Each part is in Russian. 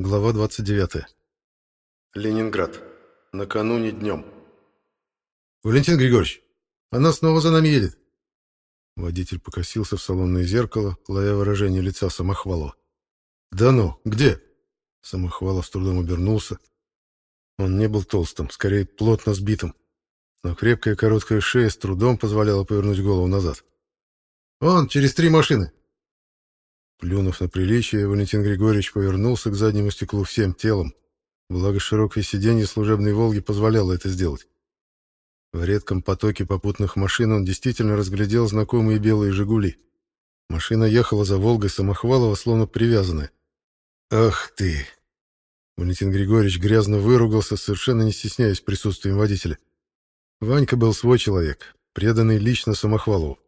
Глава 29. Ленинград. Накануне днем. «Валентин Григорьевич, она снова за нами едет!» Водитель покосился в салонное зеркало, ловя выражение лица Самохвалова. «Да ну, где?» Самохвало с трудом обернулся. Он не был толстым, скорее плотно сбитым, но крепкая короткая шея с трудом позволяла повернуть голову назад. «Он, через три машины!» Плюнув на приличие, Валентин Григорьевич повернулся к заднему стеклу всем телом. Благо широкое сиденье служебной «Волги» позволяло это сделать. В редком потоке попутных машин он действительно разглядел знакомые белые «Жигули». Машина ехала за «Волгой» Самохвалова, словно привязанная. «Ах ты!» Валентин Григорьевич грязно выругался, совершенно не стесняясь присутствием водителя. Ванька был свой человек, преданный лично Самохвалову.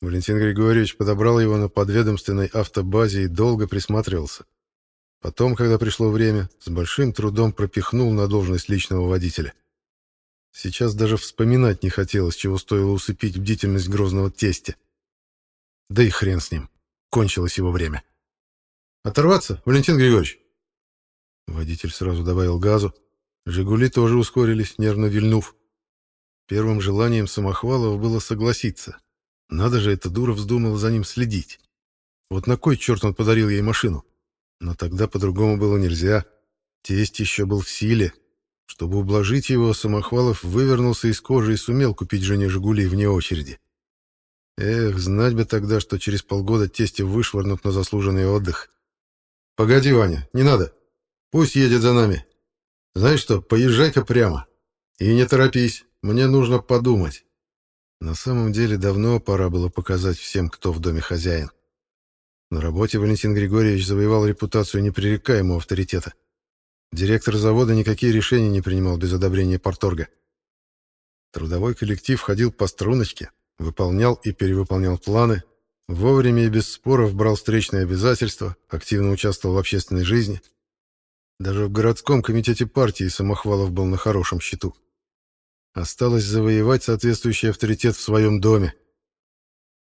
Валентин Григорьевич подобрал его на подведомственной автобазе и долго присматривался. Потом, когда пришло время, с большим трудом пропихнул на должность личного водителя. Сейчас даже вспоминать не хотелось, чего стоило усыпить бдительность грозного тестя. Да и хрен с ним. Кончилось его время. «Оторваться, Валентин Григорьевич?» Водитель сразу добавил газу. «Жигули» тоже ускорились, нервно вильнув. Первым желанием самохвалов было согласиться — надо же, это дура вздумала за ним следить. Вот на кой черт он подарил ей машину? Но тогда по-другому было нельзя. Тесть еще был в силе. Чтобы ублажить его, Самохвалов вывернулся из кожи и сумел купить жене «Жигули» вне очереди. Эх, знать бы тогда, что через полгода тестя вышвырнут на заслуженный отдых. Погоди, Ваня, не надо. Пусть едет за нами. Знаешь что, поезжай-ка прямо. И не торопись, мне нужно подумать. На самом деле давно пора было показать всем, кто в доме хозяин. На работе Валентин Григорьевич завоевал репутацию непререкаемого авторитета. Директор завода никакие решения не принимал без одобрения порторга. Трудовой коллектив ходил по струночке, выполнял и перевыполнял планы, вовремя и без споров брал встречные обязательства, активно участвовал в общественной жизни. Даже в городском комитете партии Самохвалов был на хорошем счету осталось завоевать соответствующий авторитет в своем доме.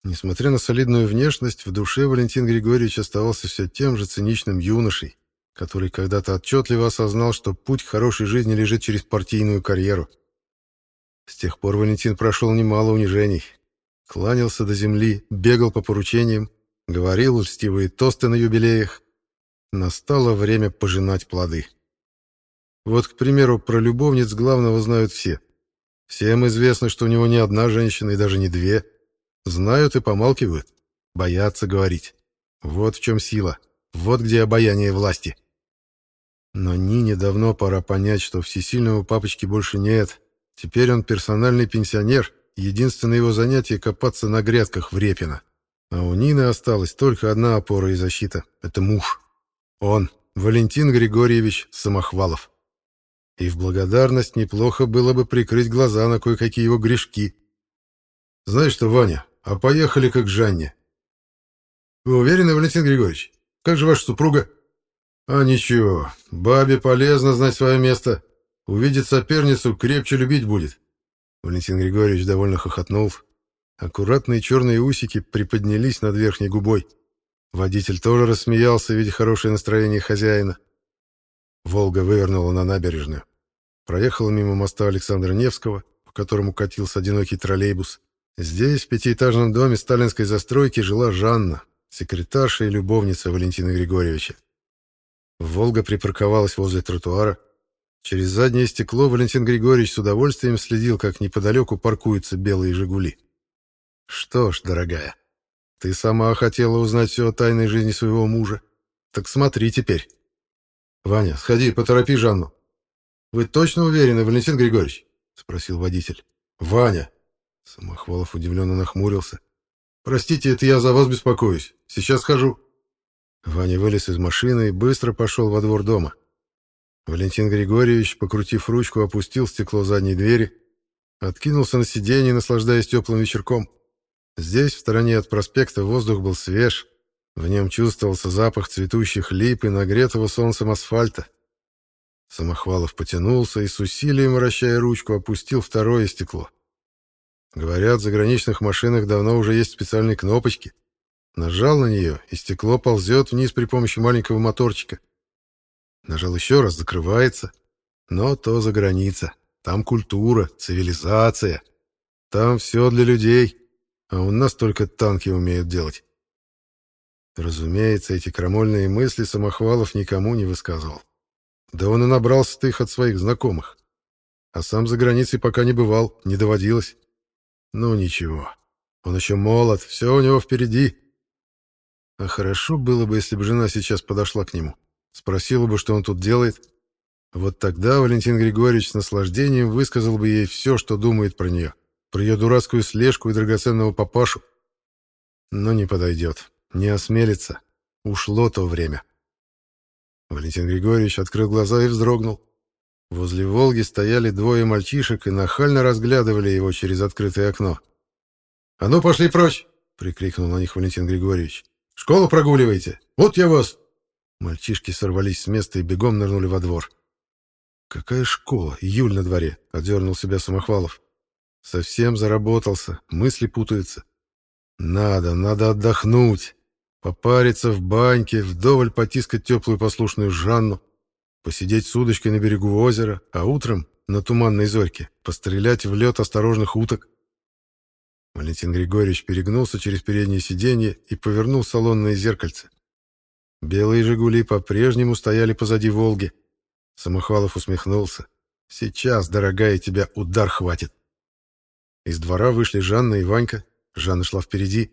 Несмотря на солидную внешность, в душе Валентин Григорьевич оставался все тем же циничным юношей, который когда-то отчетливо осознал, что путь к хорошей жизни лежит через партийную карьеру. С тех пор Валентин прошел немало унижений. Кланялся до земли, бегал по поручениям, говорил льстивые тосты на юбилеях. Настало время пожинать плоды. Вот, к примеру, про любовниц главного знают все. Всем известно, что у него не одна женщина и даже не две. Знают и помалкивают. Боятся говорить. Вот в чем сила. Вот где обаяние власти. Но Нине давно пора понять, что всесильного папочки больше нет. Теперь он персональный пенсионер. Единственное его занятие — копаться на грядках в Репино. А у Нины осталась только одна опора и защита. Это муж. Он, Валентин Григорьевич Самохвалов. И в благодарность неплохо было бы прикрыть глаза на кое-какие его грешки. Знаешь что, Ваня, а поехали как к Жанне. Вы уверены, Валентин Григорьевич? Как же ваша супруга? А ничего, бабе полезно знать свое место. Увидит соперницу, крепче любить будет. Валентин Григорьевич довольно хохотнул. Аккуратные черные усики приподнялись над верхней губой. Водитель тоже рассмеялся, видя хорошее настроение хозяина. Волга вывернула на набережную. Проехала мимо моста Александра Невского, по которому катился одинокий троллейбус. Здесь, в пятиэтажном доме сталинской застройки, жила Жанна, секретарша и любовница Валентина Григорьевича. Волга припарковалась возле тротуара. Через заднее стекло Валентин Григорьевич с удовольствием следил, как неподалеку паркуются белые «Жигули». «Что ж, дорогая, ты сама хотела узнать все о тайной жизни своего мужа. Так смотри теперь». «Ваня, сходи, поторопи Жанну». «Вы точно уверены, Валентин Григорьевич?» — спросил водитель. «Ваня!» — Самохвалов удивленно нахмурился. «Простите, это я за вас беспокоюсь. Сейчас схожу». Ваня вылез из машины и быстро пошел во двор дома. Валентин Григорьевич, покрутив ручку, опустил стекло задней двери, откинулся на сиденье, наслаждаясь теплым вечерком. Здесь, в стороне от проспекта, воздух был свеж, в нем чувствовался запах цветущих лип и нагретого солнцем асфальта. Самохвалов потянулся и с усилием, вращая ручку, опустил второе стекло. Говорят, в заграничных машинах давно уже есть специальные кнопочки. Нажал на нее, и стекло ползет вниз при помощи маленького моторчика. Нажал еще раз, закрывается. Но то за граница. Там культура, цивилизация. Там все для людей. А у нас только танки умеют делать. Разумеется, эти крамольные мысли Самохвалов никому не высказывал. Да он и набрал их от своих знакомых. А сам за границей пока не бывал, не доводилось. Ну ничего, он еще молод, все у него впереди. А хорошо было бы, если бы жена сейчас подошла к нему. Спросила бы, что он тут делает. Вот тогда Валентин Григорьевич с наслаждением высказал бы ей все, что думает про нее. Про ее дурацкую слежку и драгоценного папашу. Но не подойдет не осмелится. Ушло то время. Валентин Григорьевич открыл глаза и вздрогнул. Возле «Волги» стояли двое мальчишек и нахально разглядывали его через открытое окно. «А ну, пошли прочь!» — прикрикнул на них Валентин Григорьевич. «Школу прогуливайте. Вот я вас!» Мальчишки сорвались с места и бегом нырнули во двор. «Какая школа? Июль на дворе!» — одернул себя Самохвалов. «Совсем заработался, мысли путаются. Надо, надо отдохнуть!» попариться в баньке, вдоволь потискать теплую послушную Жанну, посидеть с удочкой на берегу озера, а утром на туманной зорьке пострелять в лед осторожных уток. Валентин Григорьевич перегнулся через переднее сиденье и повернул салонное зеркальце. Белые «Жигули» по-прежнему стояли позади «Волги». Самохвалов усмехнулся. «Сейчас, дорогая, тебя удар хватит». Из двора вышли Жанна и Ванька. Жанна шла впереди.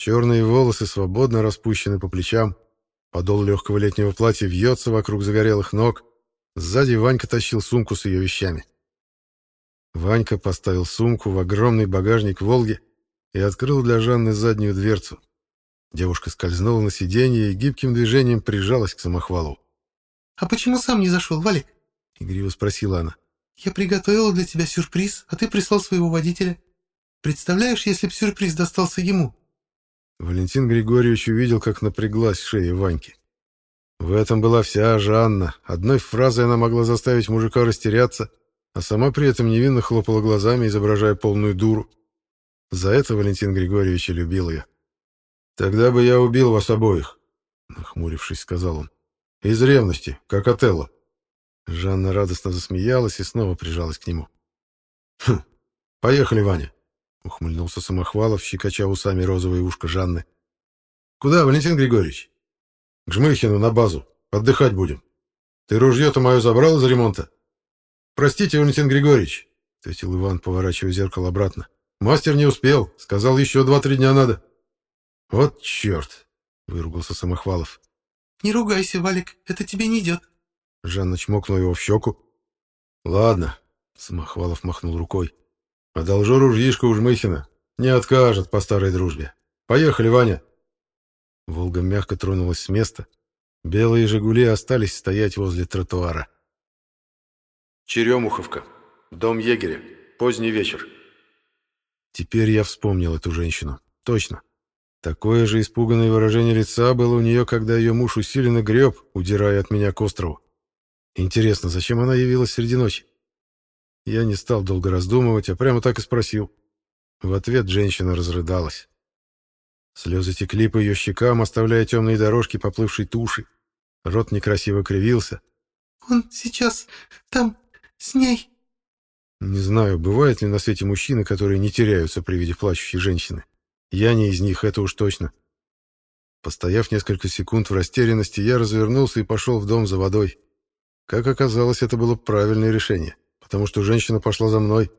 Черные волосы свободно распущены по плечам, подол легкого летнего платья вьется вокруг загорелых ног. Сзади Ванька тащил сумку с ее вещами. Ванька поставил сумку в огромный багажник «Волги» и открыл для Жанны заднюю дверцу. Девушка скользнула на сиденье и гибким движением прижалась к самохвалу. «А почему сам не зашел, Валик?» — игриво спросила она. «Я приготовила для тебя сюрприз, а ты прислал своего водителя. Представляешь, если б сюрприз достался ему?» Валентин Григорьевич увидел, как напряглась шея Ваньки. В этом была вся Жанна. Одной фразой она могла заставить мужика растеряться, а сама при этом невинно хлопала глазами, изображая полную дуру. За это Валентин Григорьевич и любил ее. «Тогда бы я убил вас обоих», — нахмурившись, сказал он. «Из ревности, как Отелло». Жанна радостно засмеялась и снова прижалась к нему. «Хм, поехали, Ваня. — ухмыльнулся Самохвалов, щекоча усами розовые ушко Жанны. «Куда, Валентин Григорьевич?» «К Жмыхину, на базу. Отдыхать будем. Ты ружье-то мое забрал из ремонта?» «Простите, Валентин Григорьевич», — ответил Иван, поворачивая зеркало обратно. «Мастер не успел. Сказал, еще два-три дня надо». «Вот черт!» — выругался Самохвалов. «Не ругайся, Валик, это тебе не идет». Жанна чмокнула его в щеку. «Ладно», — Самохвалов махнул рукой. Одолжору Жишка Ужмыхина. Не откажет по старой дружбе. Поехали, Ваня. Волга мягко тронулась с места. Белые «Жигули» остались стоять возле тротуара. Черемуховка. Дом егеря. Поздний вечер. Теперь я вспомнил эту женщину. Точно. Такое же испуганное выражение лица было у нее, когда ее муж усиленно греб, удирая от меня к острову. Интересно, зачем она явилась среди ночи? Я не стал долго раздумывать, а прямо так и спросил. В ответ женщина разрыдалась. Слезы текли по ее щекам, оставляя темные дорожки поплывшей туши. Рот некрасиво кривился. «Он сейчас там, с ней...» Не знаю, бывают ли на свете мужчины, которые не теряются при виде плачущей женщины. Я не из них, это уж точно. Постояв несколько секунд в растерянности, я развернулся и пошел в дом за водой. Как оказалось, это было правильное решение потому что женщина пошла за мной.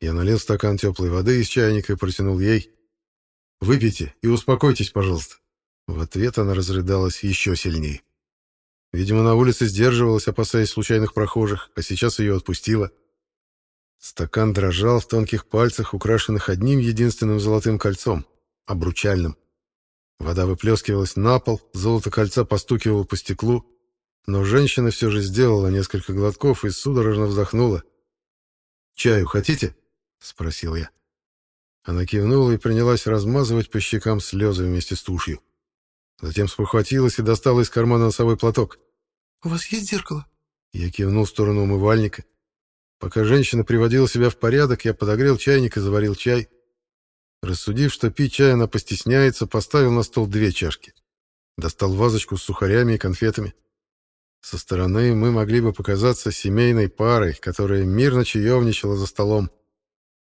Я налил стакан теплой воды из чайника и протянул ей. «Выпейте и успокойтесь, пожалуйста». В ответ она разрыдалась еще сильнее. Видимо, на улице сдерживалась, опасаясь случайных прохожих, а сейчас ее отпустила. Стакан дрожал в тонких пальцах, украшенных одним единственным золотым кольцом — обручальным. Вода выплескивалась на пол, золото кольца постукивало по стеклу, но женщина все же сделала несколько глотков и судорожно вздохнула. «Чаю хотите?» — спросил я. Она кивнула и принялась размазывать по щекам слезы вместе с тушью. Затем спохватилась и достала из кармана носовой платок. «У вас есть зеркало?» Я кивнул в сторону умывальника. Пока женщина приводила себя в порядок, я подогрел чайник и заварил чай. Рассудив, что пить чай она постесняется, поставил на стол две чашки. Достал вазочку с сухарями и конфетами. Со стороны мы могли бы показаться семейной парой, которая мирно чаевничала за столом.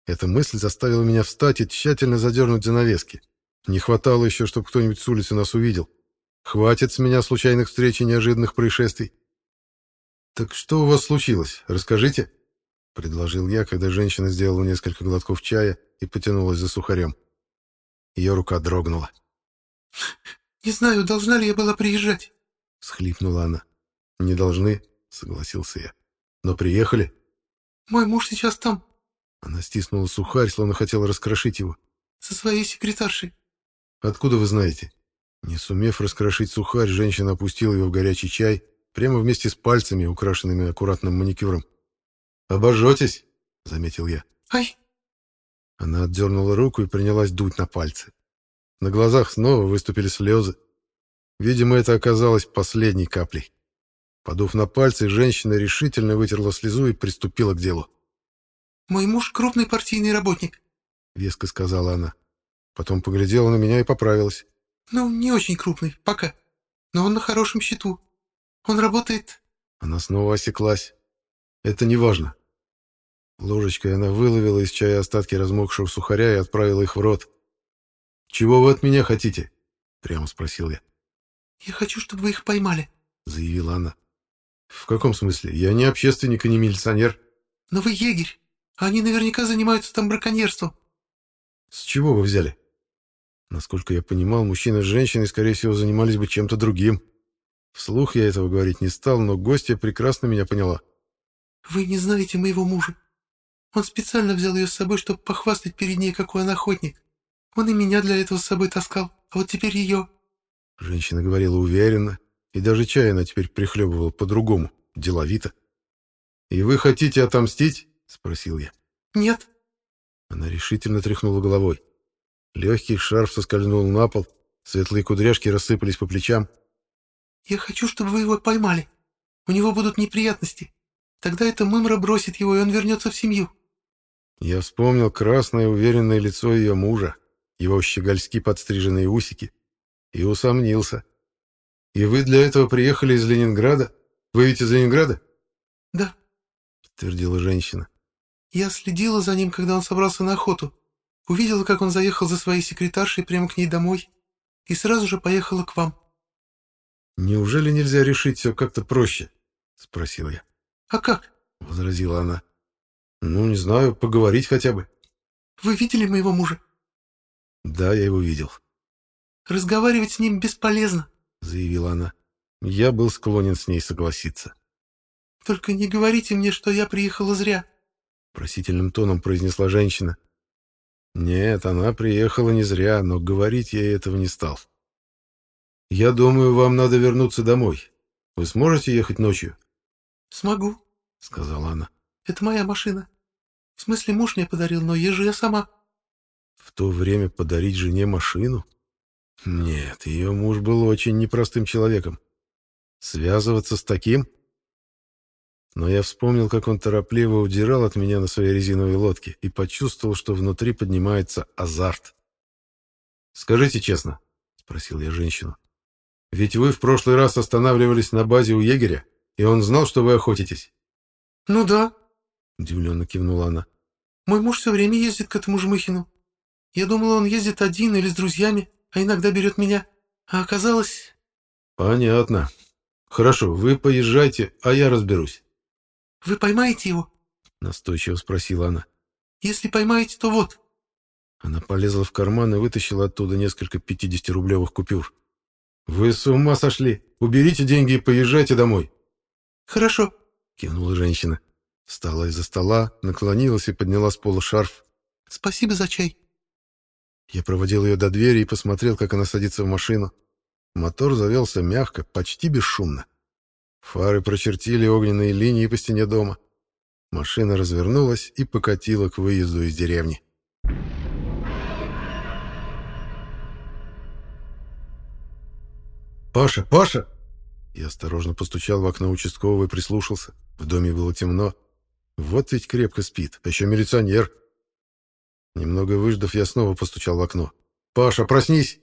Эта мысль заставила меня встать и тщательно задернуть занавески. Не хватало еще, чтобы кто-нибудь с улицы нас увидел. Хватит с меня случайных встреч и неожиданных происшествий. «Так что у вас случилось? Расскажите», — предложил я, когда женщина сделала несколько глотков чая и потянулась за сухарем. Ее рука дрогнула. «Не знаю, должна ли я была приезжать», — схлипнула она. «Не должны», — согласился я. «Но приехали». «Мой муж сейчас там». Она стиснула сухарь, словно хотела раскрошить его. «Со своей секретаршей». «Откуда вы знаете?» Не сумев раскрошить сухарь, женщина опустила его в горячий чай, прямо вместе с пальцами, украшенными аккуратным маникюром. «Обожжетесь», — заметил я. «Ай!» Она отдернула руку и принялась дуть на пальцы. На глазах снова выступили слезы. Видимо, это оказалось последней каплей. Подув на пальцы, женщина решительно вытерла слезу и приступила к делу. «Мой муж — крупный партийный работник», — веско сказала она. Потом поглядела на меня и поправилась. «Ну, не очень крупный, пока. Но он на хорошем счету. Он работает...» Она снова осеклась. «Это не важно». Ложечкой она выловила из чая остатки размокшего сухаря и отправила их в рот. «Чего вы от меня хотите?» — прямо спросил я. «Я хочу, чтобы вы их поймали», — заявила она. В каком смысле? Я не общественник и не милиционер. Но вы егерь. Они наверняка занимаются там браконьерством. С чего вы взяли? Насколько я понимал, мужчина с женщиной, скорее всего, занимались бы чем-то другим. Вслух я этого говорить не стал, но гостья прекрасно меня поняла. Вы не знаете моего мужа. Он специально взял ее с собой, чтобы похвастать перед ней, какой он охотник. Он и меня для этого с собой таскал, а вот теперь ее. Женщина говорила уверенно, и даже чай она теперь прихлебывала по-другому, деловито. «И вы хотите отомстить?» — спросил я. «Нет». Она решительно тряхнула головой. Легкий шарф соскользнул на пол, светлые кудряшки рассыпались по плечам. «Я хочу, чтобы вы его поймали. У него будут неприятности. Тогда эта мымра бросит его, и он вернется в семью». Я вспомнил красное уверенное лицо ее мужа, его щегольски подстриженные усики, и усомнился — и вы для этого приехали из Ленинграда? Вы ведь из Ленинграда? Да, подтвердила женщина. Я следила за ним, когда он собрался на охоту. Увидела, как он заехал за своей секретаршей прямо к ней домой и сразу же поехала к вам. Неужели нельзя решить все как-то проще? спросил я. А как? возразила она. Ну, не знаю, поговорить хотя бы. Вы видели моего мужа? Да, я его видел. Разговаривать с ним бесполезно заявила она. Я был склонен с ней согласиться. «Только не говорите мне, что я приехала зря», — просительным тоном произнесла женщина. Нет, она приехала не зря, но говорить я этого не стал. «Я думаю, вам надо вернуться домой. Вы сможете ехать ночью?» «Смогу», — сказала она. «Это моя машина. В смысле, муж мне подарил, но езжу я сама». В то время подарить жене машину? Нет, ее муж был очень непростым человеком. Связываться с таким? Но я вспомнил, как он торопливо удирал от меня на своей резиновой лодке и почувствовал, что внутри поднимается азарт. «Скажите честно», — спросил я женщину, — «ведь вы в прошлый раз останавливались на базе у егеря, и он знал, что вы охотитесь?» «Ну да», — удивленно кивнула она. «Мой муж все время ездит к этому Жмыхину. Я думала, он ездит один или с друзьями, а иногда берет меня. А оказалось...» «Понятно. Хорошо, вы поезжайте, а я разберусь». «Вы поймаете его?» — настойчиво спросила она. «Если поймаете, то вот». Она полезла в карман и вытащила оттуда несколько 50-рублевых купюр. «Вы с ума сошли! Уберите деньги и поезжайте домой!» «Хорошо», — кивнула женщина. Встала из-за стола, наклонилась и подняла с пола шарф. «Спасибо за чай». Я проводил ее до двери и посмотрел, как она садится в машину. Мотор завелся мягко, почти бесшумно. Фары прочертили огненные линии по стене дома. Машина развернулась и покатила к выезду из деревни. «Паша! Паша!» Я осторожно постучал в окно участкового и прислушался. В доме было темно. Вот ведь крепко спит, а еще милиционер. Немного выждав, я снова постучал в окно. «Паша, проснись!»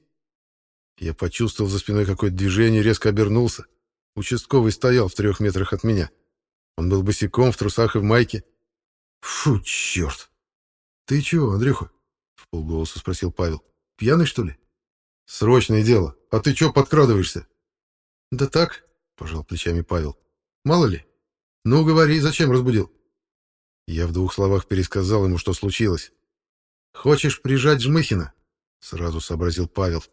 Я почувствовал за спиной какое-то движение, резко обернулся. Участковый стоял в трех метрах от меня. Он был босиком, в трусах и в майке. «Фу, черт!» «Ты чего, Андрюха?» — в полголоса спросил Павел. «Пьяный, что ли?» «Срочное дело. А ты чего подкрадываешься?» «Да так», — пожал плечами Павел. «Мало ли. Ну, говори, зачем разбудил?» Я в двух словах пересказал ему, что случилось. «Хочешь прижать Жмыхина?» — сразу сообразил Павел.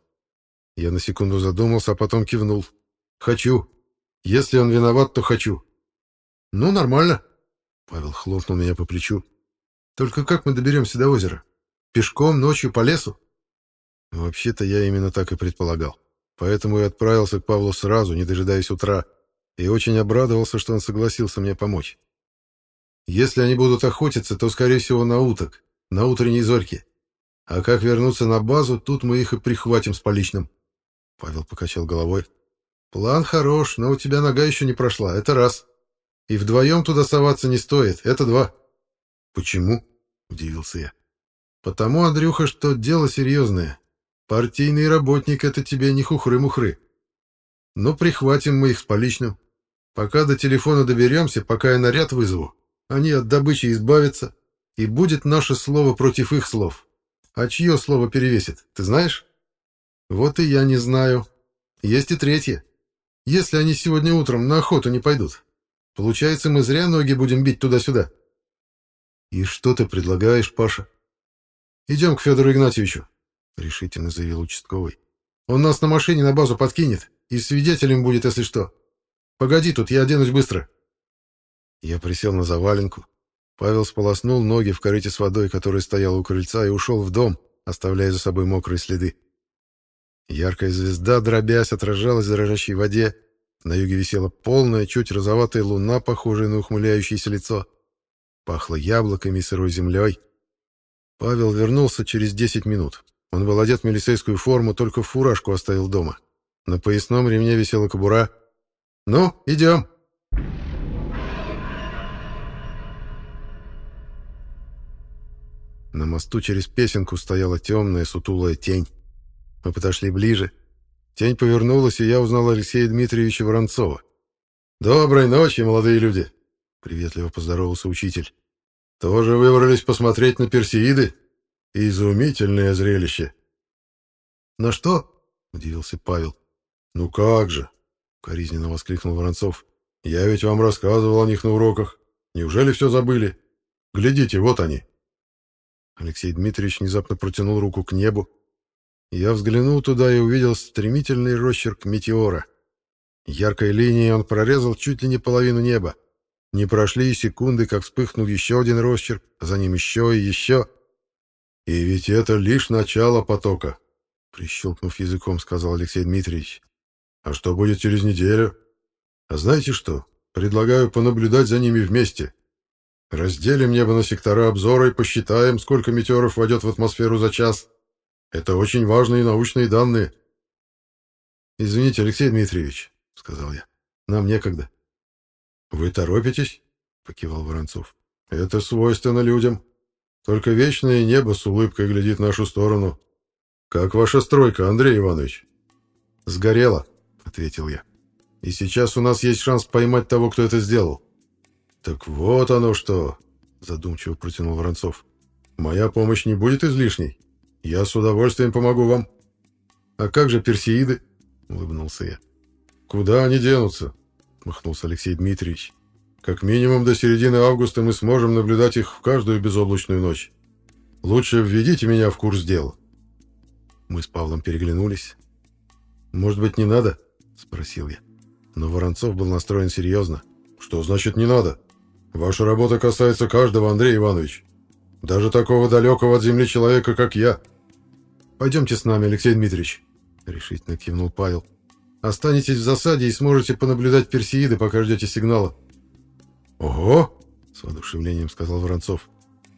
Я на секунду задумался, а потом кивнул. «Хочу. Если он виноват, то хочу». «Ну, нормально». Павел хлопнул меня по плечу. «Только как мы доберемся до озера? Пешком, ночью, по лесу?» ну, Вообще-то я именно так и предполагал. Поэтому и отправился к Павлу сразу, не дожидаясь утра, и очень обрадовался, что он согласился мне помочь. Если они будут охотиться, то, скорее всего, на уток, на утренней зорьке. А как вернуться на базу, тут мы их и прихватим с поличным. Павел покачал головой. План хорош, но у тебя нога еще не прошла, это раз. И вдвоем туда соваться не стоит, это два. Почему? Удивился я. Потому, Андрюха, что дело серьезное. Партийный работник — это тебе не хухры-мухры. Но прихватим мы их с поличным. Пока до телефона доберемся, пока я наряд вызову, они от добычи избавятся, и будет наше слово против их слов. А чье слово перевесит, ты знаешь? Вот и я не знаю. Есть и третье. Если они сегодня утром на охоту не пойдут, получается, мы зря ноги будем бить туда-сюда. И что ты предлагаешь, Паша? Идем к Федору Игнатьевичу, решительно заявил участковый. Он нас на машине на базу подкинет, и свидетелем будет, если что. Погоди тут, я оденусь быстро. Я присел на заваленку, Павел сполоснул ноги в корыте с водой, который стоял у крыльца, и ушел в дом, оставляя за собой мокрые следы. Яркая звезда, дробясь, отражалась в дрожащей воде. На юге висела полная, чуть розоватая луна, похожая на ухмыляющееся лицо. Пахло яблоками и сырой землей. Павел вернулся через 10 минут. Он был одет в милицейскую форму, только фуражку оставил дома. На поясном ремне висела кобура. «Ну, идем!» На мосту через песенку стояла темная сутулая тень. Мы подошли ближе. Тень повернулась, и я узнал Алексея Дмитриевича Воронцова. «Доброй ночи, молодые люди!» — приветливо поздоровался учитель. «Тоже выбрались посмотреть на персеиды? Изумительное зрелище!» «На что?» — удивился Павел. «Ну как же!» — коризненно воскликнул Воронцов. «Я ведь вам рассказывал о них на уроках. Неужели все забыли? Глядите, вот они!» Алексей Дмитриевич внезапно протянул руку к небу. Я взглянул туда и увидел стремительный росчерк метеора. Яркой линией он прорезал чуть ли не половину неба. Не прошли и секунды, как вспыхнул еще один росчерк, за ним еще и еще. «И ведь это лишь начало потока», — прищелкнув языком, сказал Алексей Дмитриевич. «А что будет через неделю? А знаете что? Предлагаю понаблюдать за ними вместе. Разделим небо на сектора обзора и посчитаем, сколько метеоров войдет в атмосферу за час. Это очень важные научные данные. Извините, Алексей Дмитриевич, сказал я. Нам некогда. Вы торопитесь? покивал Воронцов. Это свойственно людям. Только вечное небо с улыбкой глядит в нашу сторону. Как ваша стройка, Андрей Иванович? Сгорела, ответил я. И сейчас у нас есть шанс поймать того, кто это сделал. «Так вот оно что!» – задумчиво протянул Воронцов. «Моя помощь не будет излишней. Я с удовольствием помогу вам». «А как же персеиды?» – улыбнулся я. «Куда они денутся?» – махнулся Алексей Дмитриевич. «Как минимум до середины августа мы сможем наблюдать их в каждую безоблачную ночь. Лучше введите меня в курс дела». Мы с Павлом переглянулись. «Может быть, не надо?» – спросил я. Но Воронцов был настроен серьезно. «Что значит «не надо»?» Ваша работа касается каждого, Андрей Иванович. Даже такого далекого от земли человека, как я. Пойдемте с нами, Алексей Дмитриевич, — решительно кивнул Павел. Останетесь в засаде и сможете понаблюдать персеиды, пока ждете сигнала. Ого! — с воодушевлением сказал Воронцов.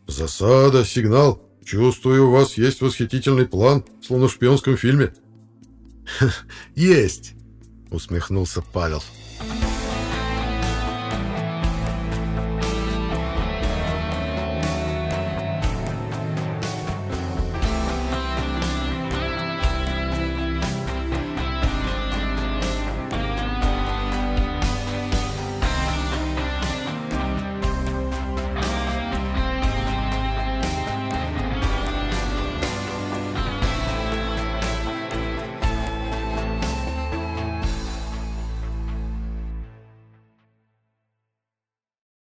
Засада, сигнал. Чувствую, у вас есть восхитительный план, словно в шпионском фильме. «Есть!» — усмехнулся Павел. «Павел!»